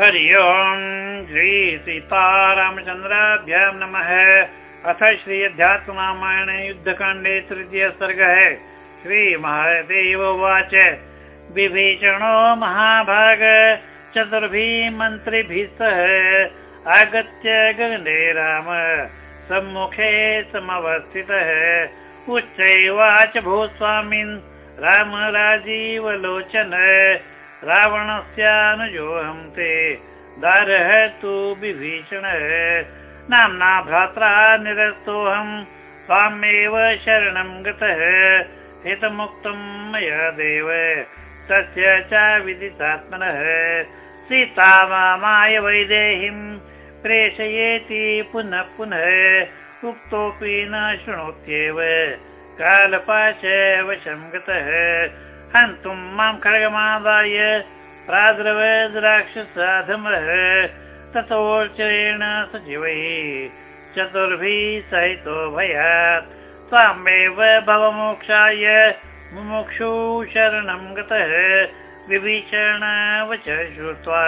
हरि ओम् श्री सीतारामचन्द्राभ्यां नमः। अथ श्री अध्यात्मरामायणे युद्धकाण्डे तृतीय सर्गः। श्रीमहादेव उवाच। विभीषणो महाभाग। चतुर्भिः मन्त्रिभिः सह आगत्य गगने राम। सम्मुखे समवस्थितः। उच्चैवाच भूस्वामिन् राम राजीवलोचन रावणस्यानुजोऽहं ते दारः तु विभीषणः। नाम्ना भ्रात्रा निरस्तोऽहं त्वामेव शरणं गतः हितमुक्तं मया देव। तस्य च विदितात्मनः सीता मामाय वैदेहीं प्रेषयेति पुनः पुनः उक्तोऽपि न शृणोत्येव। कालपाश वशं गतः हन्तुं मां खड्गमादाय प्राद्रव राक्षसाधमः ततोचरेण सचिवैः चतुर्भिः सहितो भयात्। त्वामेव भवमोक्षाय मुमुक्षु शरणं गतः विभीषण वच श्रुत्वा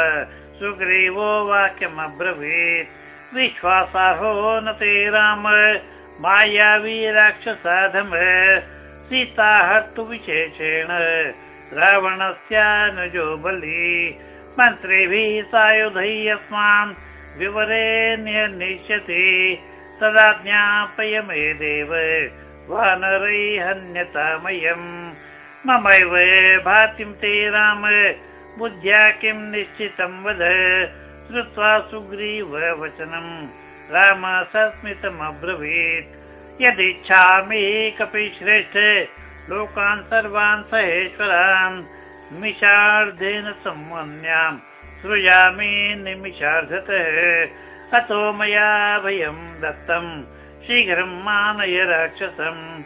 सुग्रीवो वाक्यमब्रवीत्। विश्वासाहो न ते राम मायावी राक्षसाधम सीता हर्तु विशेषेण रावणस्यानुजो बली। मन्त्रिभिः सायुधैः अस्मान् विवरे निश्यति तदा ज्ञापय मे देव वानरैः हन्यतामयम्। ममैव भातिं ते राम बुद्ध्या किं निश्चितं वद? श्रुत्वा सुग्रीव वचनं राम सस्मितमब्रवीत् यदिच्छामि कपि श्रेष्ठ लोकान् सर्वान् सहेश्वरान् निमिषार्धेन संवन्यां सृजामि निमिषार्धतः। अतो मया भयं दत्तं शीघ्रं मानय राक्षसम्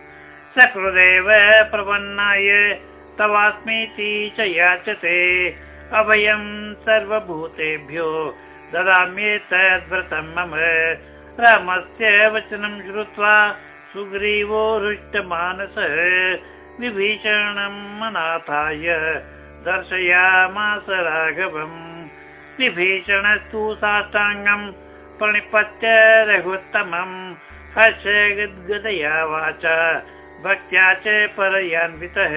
सकृदेव प्रपन्नाय तवास्मीति च याचते। अभयं सर्वभूतेभ्यो ददाम्येतद्व्रतं मम रामस्य वचनं श्रुत्वा सुग्रीवो हृष्टमानसः विभीषणम् अनाथाय दर्शयामास राघवम् विभीषणस्तु साष्टाङ्गम् प्रणिपत्य रघुत्तमम् हर्ष गद्गदया वाचा भक्त्या च परयान्वितः।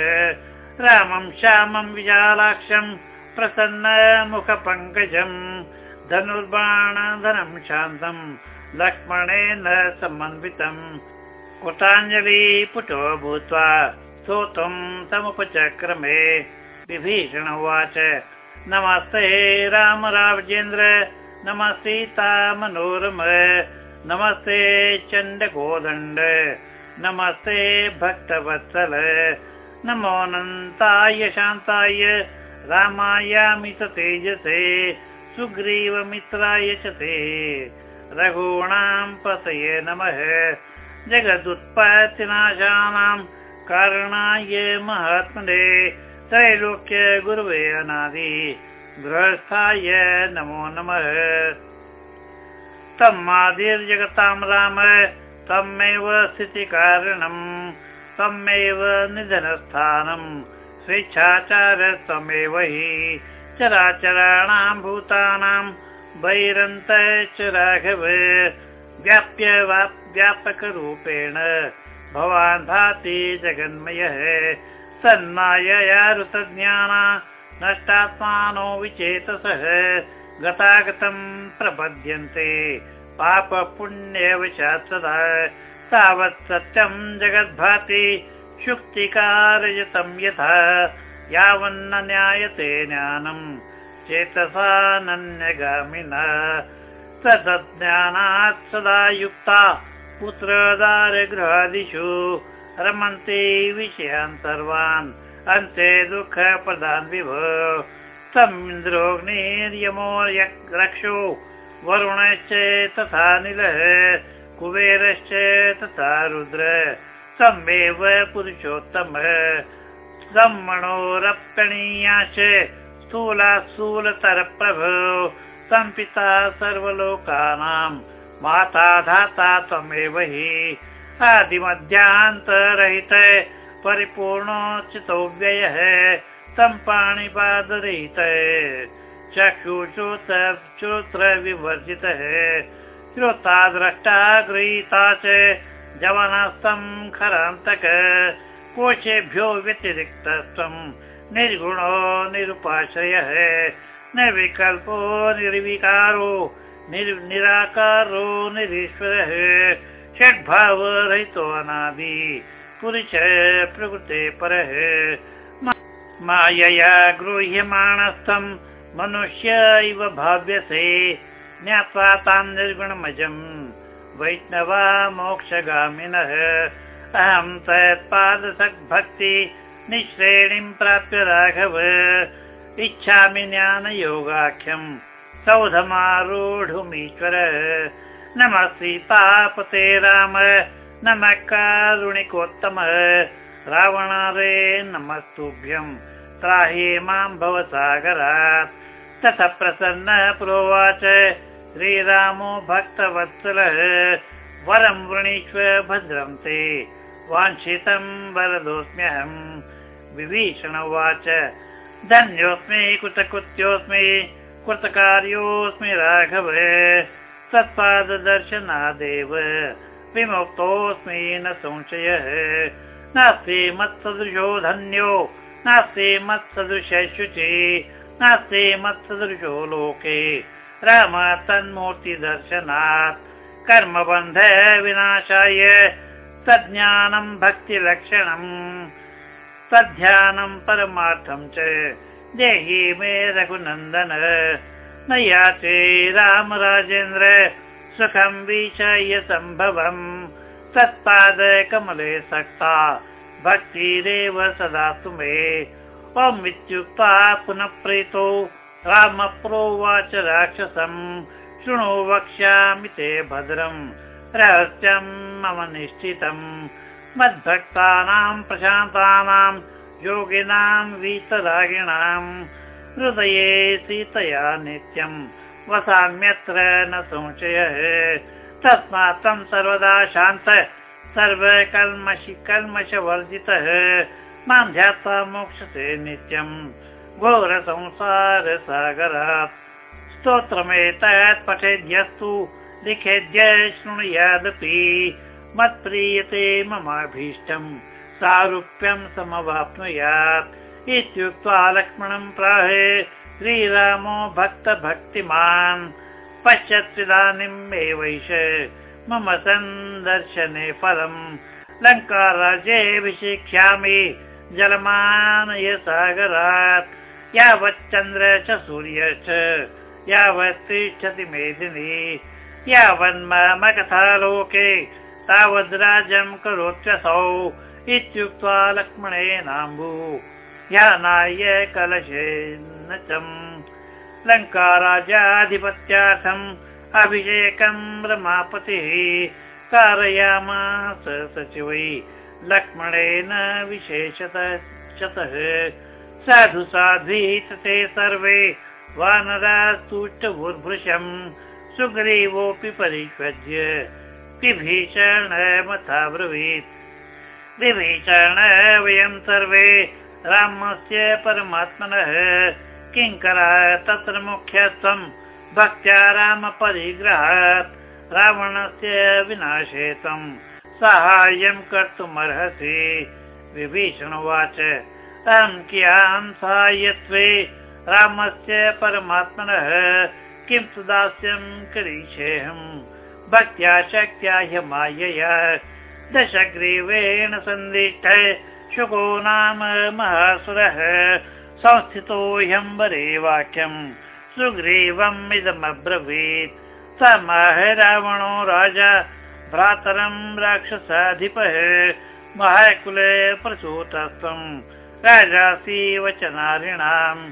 रामं श्यामं विशालाक्षं प्रसन्न मुखपङ्कजम् धनुर्बाणधनं शान्तम् लक्ष्मणेन समन्वितम्। पुटो भूत्वा स्तोतुं समुपचक्रमे। विभीषण उवाच नमस्ते राम राजेन्द्र नमस्सीता मनोरम नमस्ते चण्डगोदण्ड नमस्ते भक्तवत्सल नमोऽनन्ताय शान्ताय रामायामित तेजसे सुग्रीवमित्राय च ते रघूणां पतये नमः। जगदुत्पत्तिनाशानां कारणाय महात्मने त्रैलोक्य गुरुवे अनादि गृहस्थाय नमो नमः। तमादिर्जगतां राम तमेव स्थितिकारणम् तमेव निधनस्थानम् स्वेच्छाचार तमेव हि चराचराणां भूतानां वैरन्त च राघव। व्याप्य व्यापकरूपेण भवान् भाति जगन्मयः। सन्मायया ऋतज्ञाना नष्टात्मानो विचेतसः। गतागतं प्रपद्यन्ते। पापपुण्यवशात् सदा तावत् सत्यं जगद्भाति शुक्तिकारयतं यथा। यावन्न न्यायते ज्ञानम् चेतसानन्यगामिना सतज्ञानात् सदा युक्ता पुत्रदारगृहादिषु रमन्ते विषयान् सर्वान्। अन्ते दुःखप्रदान् विभो। समिन्द्रोऽग्निर्यमो रक्षो वरुणश्च तथा निलः कुबेरश्च तथा रुद्र। समेव पुरुषोत्तमः ब्रह्मणोरप्यणीयाश्च स्थूलास्थूलतरप्रभो सम्पिता सर्वलोकानां माता धाता त्वमेव हि आदिमध्यान्तरहित परिपूर्णोचितो व्ययः सम्पाणिपादरहित चक्षुश्रोत्रविवर्जितः श्रोता द्रष्टा गृहीता च खरान्तक कोशेभ्यो व्यतिरिक्तत्वम् निर्गुणो निरुपाश्रयः निर्विकल्पो निर्विकारो निराकारो निरीश्वरः। षड्भावरहितो अनादि पुरुष प्रकृते परः। मायया गृह्यमाणस्थम् मनुष्य इव भाव्यसे। ज्ञात्वा तां निर्गुणमजम् वैष्णवा मोक्षगामिनः। अहं तत्पादसद्भक्ति निःश्रेणीं प्राप्य राघव। इच्छामि ज्ञानयोगाख्यम्। सौधमारूढुमीश्वर। नमस्ति पापते राम। नमः कारुणिकोत्तम। रावणारे नमस्तुभ्यम्। त्राहि मां भवसागरात् ततः प्रसन्न प्रोवाच। श्रीरामो भक्तवत्सलः। वरं वृणीष्व भद्रं ते वाञ्छितं वरदोऽस्म्यहम् विभीषण उवाच धन्योऽस्मि कृतकृत्योऽस्मि कृतकार्योऽस्मि राघव। तत्पाददर्शनादेव विमुक्तोऽस्मि न संशयः। नास्ति मत्सदृशो धन्यो नास्ति मत्सदृश शुचि नास्ति मत्सदृशो लोके। राम तन्मूर्तिदर्शनात् कर्मबन्ध विनाशाय तज्ज्ञानं भक्तिलक्षणम्। तद्ध्यानं परमार्थं च। देहि मे रघुनन्दन। न याचे राम राजेन्द्र। सुखं विषय सम्भवम्। तत्पादकमले सक्ता। भक्तिरेव सदा मे त्वम् इत्युक्त्वा पुनः प्रीतो रामप्रोवाच राक्षसम्। शृणु वक्ष्यामि ते भद्रम् रहस्यम् मम निश्चितम् मद्भक्तानां प्रशान्तानां योगिनां वीतरागिणाम् हृदये सीतया नित्यम् वसाम्यत्र न संशयः तस्मात् तं सर्वदा शान्त सर्वकल्मषि कल्मषवर्जितः मां ध्यात्वा मोक्षसे नित्यम्। घोरसंसारसागरात् स्तोत्रमेतत् पठेद्यस्तु लिखेद्य शृणुयादपि मत्प्रीयते ममाभीष्टम्। सारूप्यं समवाप्नुयात्। इत्युक्त्वा लक्ष्मणं प्राहे श्रीरामो भक्तभक्तिमान्। पश्यत्विदानीम् एवैष। मम सन्दर्शने फलम्। लङ्काराज्येऽभिषेक्ष्यामि जलमानय सागरात् यावच्चन्द्र च सूर्य च। यावत् तिष्ठति मेदिनी यावन्मम कथा लोके तावद् राज्यं करोत्यसौ इत्युक्त्वा लक्ष्मणेनाम्बु ध्यानाय कलशेन च लङ्काराज्याधिपत्यार्थम् अभिषेकं रमापतिः कारयामास सचिवै। लक्ष्मणेन विशेषतः साधु साध्वीत सर्वे वानरास्तुष्टभूर्भृशम् सुग्रीवोऽपि परिष्वज्य विभीषणमथाब्रवीत् विभीषण वयं सर्वे रामस्य परमात्मनः। किङ्करा तत्र मुख्यत्वम् भक्त्या रामपरिग्रहात्। रावणस्य विनाशे त्वम् साहाय्यं कर्तुमर्हसि। विभीषण उवाच अहं कियान् साहाय्यत्वे रामस्य परमात्मनः किं तु दास्यं करिष्येऽहम् भक्त्या शक्त्या ह्यमायया। दशग्रीवेण सन्दिष्ट शुको नाम महासुरः। संस्थितो ह्यम्बरे वाक्यम् सुग्रीवम् इदमब्रवीत्। स मह रावणो राजा भ्रातरं राक्षसाधिपः। महाकुले प्रसूतस्त्वम् राजासि वचनारिणाम्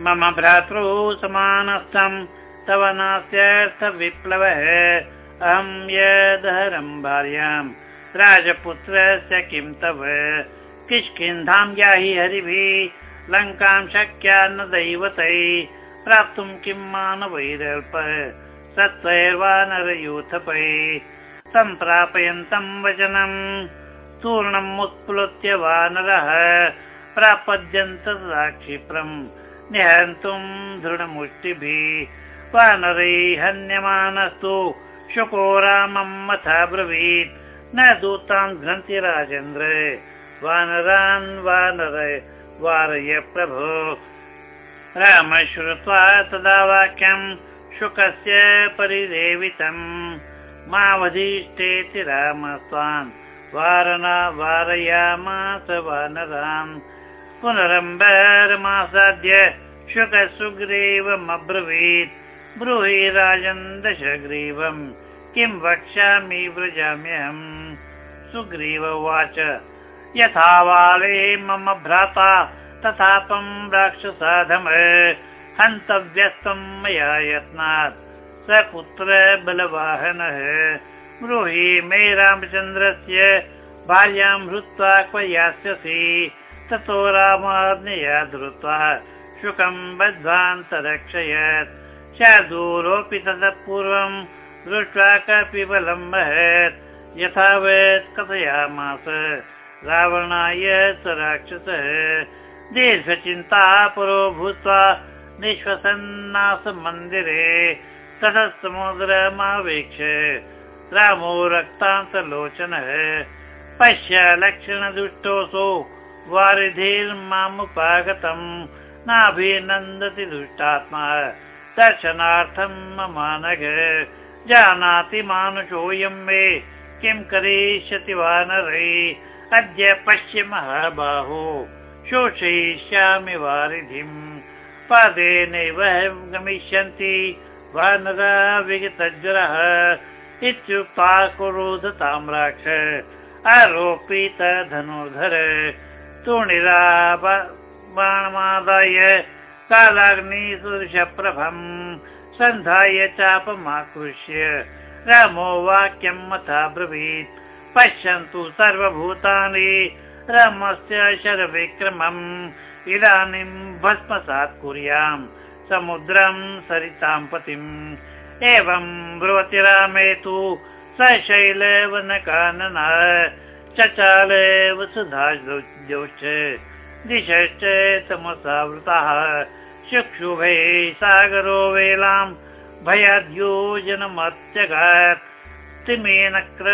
मम भ्रातृ समानस्थम् तव नास्त्यर्थ विप्लवः अहं यदहरं भार्याम् राजपुत्रस्य किं तव? किष्किन्धां याहि हरिभिः लङ्कां शक्या न दैवतै। प्राप्तुं किं मानवैरल्प? सत्त्वैर्वानरयूथपै सम्प्रापयन्तं वचनं चूर्णम् उत्प्लुत्य वानरः प्रापद्यन्त तदा क्षिप्रम् निहन्तुम् दृढमुष्टिभिः वानरै हन्यमानस्तु शुको रामम् अथा ब्रवीत्। न दूतान् घ्नन्ति राजेन्द्र। वानरान् वानर वारय प्रभो। राम श्रुत्वा तदा वाक्यम् शुकस्य परिदेवितम्। मावधिष्ठेति राम स्वान् वारना वारयामास वानरान् पुनरम्बरमासाद्य शुक सुग्रीवमब्रवीत् ब्रूहि राजन् दशग्रीवम् किं वक्ष्यामि व्रजाम्यहम्? सुग्रीव उवाच। यथा वाले मम भ्राता तथापम् राक्षसाधम। हन्तव्यस्तम् मया यत्नात्। स पुत्र बलवाहनः? ब्रूहि मे रामचन्द्रस्य बाल्यां हृत्वा क्व यास्यसि ततो रामाज्ञया धृत्वा शुकम् बद्ध्वान्तरक्षयत् शार्दूलोऽपि ततः पूर्वम् दृष्ट्वा कपि बलं महत् यथावत् कथयामास रावणाय स राक्षसः। दीर्घचिन्ता पुरो भूत्वा निःश्वसन्नास मन्दिरे ततः समुद्रमावेक्ष रामो रक्तान्तलोचनः पश्य लक्षणदुष्टोऽसौ वारिधिर्मामुपागतम् नाभिनन्दति दुष्टात्मा। दर्शनार्थम् ममानघ जानाति मानुषोऽयं मे। किं करिष्यति वानरै? अद्य पश्य महाबाहो शोषयिष्यामि वारिधिम्। पादेनैव गमिष्यन्ति वानरा विगतज्वरः। इत्युक्त्वा कुरुध ताम्राक्ष आरोपित धनुर्धर तुणिरा बाणमादाय कालाग्निसुदृशप्रभम् सन्धाय चापमाकृष्य। रामो वाक्यम् अथा ब्रवीत् पश्यन्तु सर्वभूतानि रामस्य शरविक्रमम्। इदानीं भस्मसात् कुर्याम् समुद्रम् सरितां पतिम् एवम् ब्रुवति रामे तु स चचाल वसुधाश्च दिशश्च तमसावृताः। चक्षुभे सागरो वेलाम् भयाद्यो जनमत्यगात् तिमेनक्र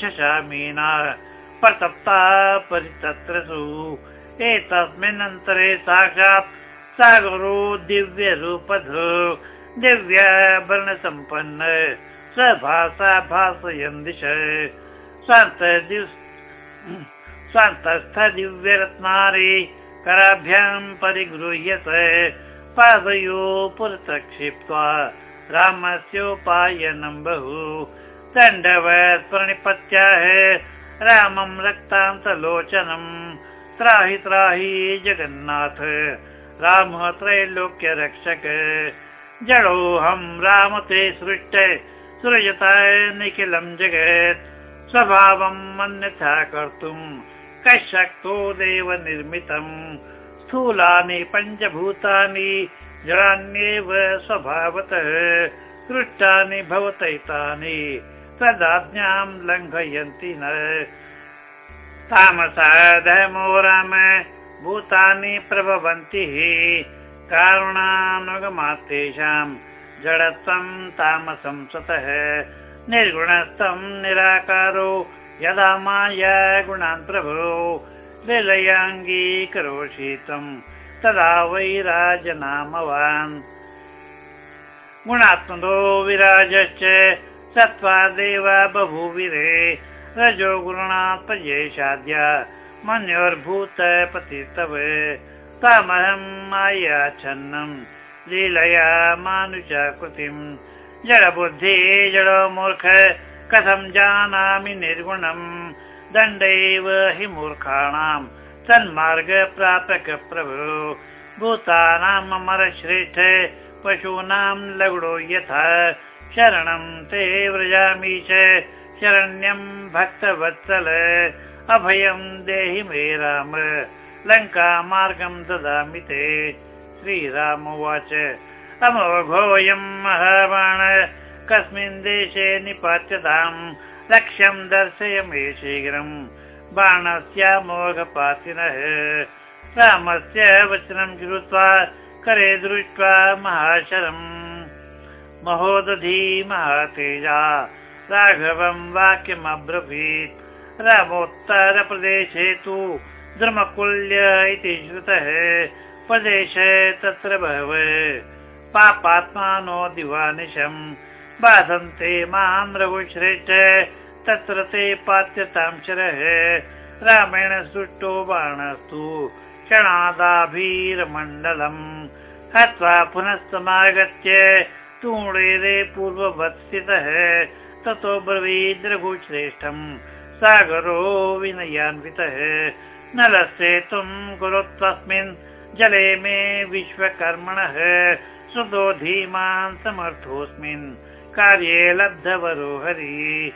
झषामीना प्रतप्ता परितत्रसु। एतस्मिन्नन्तरे साक्षात् सागरो दिव्यरूपधो। दिव्याभरणसम्पन्न। स भासा भासयन् दिश स्वान्तस्थ दिव्यरत्नारि कराभ्याम् परिगृह्यत। पादयो पुरतः क्षिप्त्वा रामस्योपायनम् बहु दण्डवत् प्रणिपत्याः रामम् रक्तान्तलोचनम् त्राहि त्राहि जगन्नाथ राम त्रैलोक्य रक्षक जडोऽहम् राम ते सृष्ट सृजताय निखिलम् जगत् स्वभावम् अन्यथा कर्तुम् कशक्तो देव निर्मितम् स्थूलानि पञ्चभूतानि जडान्येव स्वभावतः सृष्टानि भवतैतानि तदाज्ञाम् लङ्घयन्ति न। तामसाधमो राम भूतानि प्रभवन्ति। कारुणानुगमात् तेषाम् जडत्वम् तामसं स्वतः निर्गुणस्थम् निराकारो यदा माया गुणान् प्रभो विलयाङ्गीकरोषि त्वम् तदा वै राजनामवान् गुणात्मनो विराजश्च सत्त्वादेव बभूविरे रजो प्रजेशाद्य मन्योर्भूत पतितव। तामहं मायाच्छन्नम् लीलया मानुषाकृतिम् जडबुद्धि जडो मूर्ख कथं जानामि निर्गुणम् दण्डैव हि मूर्खाणाम् सन्मार्ग प्रापक प्रभु। भूतानाम् अमरश्रेष्ठ पशूनां लघुडो यथा। शरणं ते व्रजामि च शरण्यं भक्तवत्सल। अभयं देहि मे राम लङ्कामार्गं ददामि ते। श्रीराम उवाच अमोघोऽयं महाबाण। कस्मिन् देशे निपात्यताम् लक्ष्यं दर्शय मे शीघ्रम्। बाणस्यामोघपातिनः रामस्य वचनं कृत्वा करे दृष्ट्वा महाशरम्। महोदधी महातेजा राघवम् वाक्यमब्रवीत् रामोत्तरप्रदेशे तु द्रमकुल्य इति श्रुतः। प्रदेशे तत्र बहव पापात्मानो दिवानिशम्। बाधन्ते मां रघुश्रेष्ठ तत्र ते पात्यतां शरः। रामेण सृष्टो बाणस्तु क्षणादाभीरमण्डलम्। हत्वा पुनस्तमागत्य तूणेरे पूर्ववत्सितः ततो ब्रवीद् रघुश्रेष्ठम् सागरो विनयान्वितः। न लस्येतुं कुरुत्वस्मिन् जले मे विश्वकर्मणः सुतो धीमान् समर्थोऽस्मिन् कार्ये लब्धवरो हरि।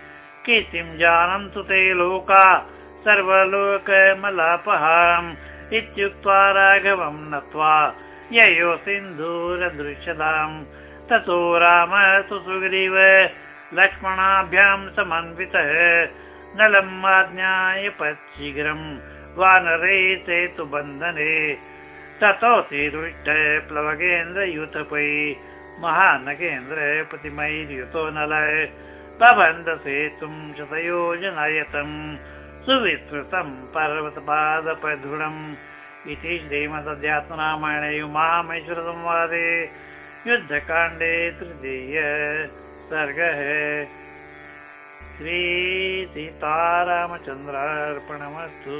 कीर्तिं जानन्तु ते लोका सर्वलोकमलापहारम् इत्युक्त्वा राघवं नत्वा ययो सिन्धूरदृश्यताम्। ततो राम तु सुग्रीव लक्ष्मणाभ्यां समन्वितः। नलम् आज्ञाय पच्छीघ्रम् वानरे सेतुबन्धने ततोऽसि रुष्ट प्लवगेन्द्रयुतपै महानगेन्द्र प्रतिमैर्युतो नलय बबन्ध सेतुं शतयोजनायतम् सुविस्तृतं पर्वतपादपधृढम् इति श्रीमदध्यात्मरामायणे उमामेश्वरसंवादे युद्धकाण्डे तृतीय सर्गः श्रीसीतारामचन्द्रार्पणमस्तु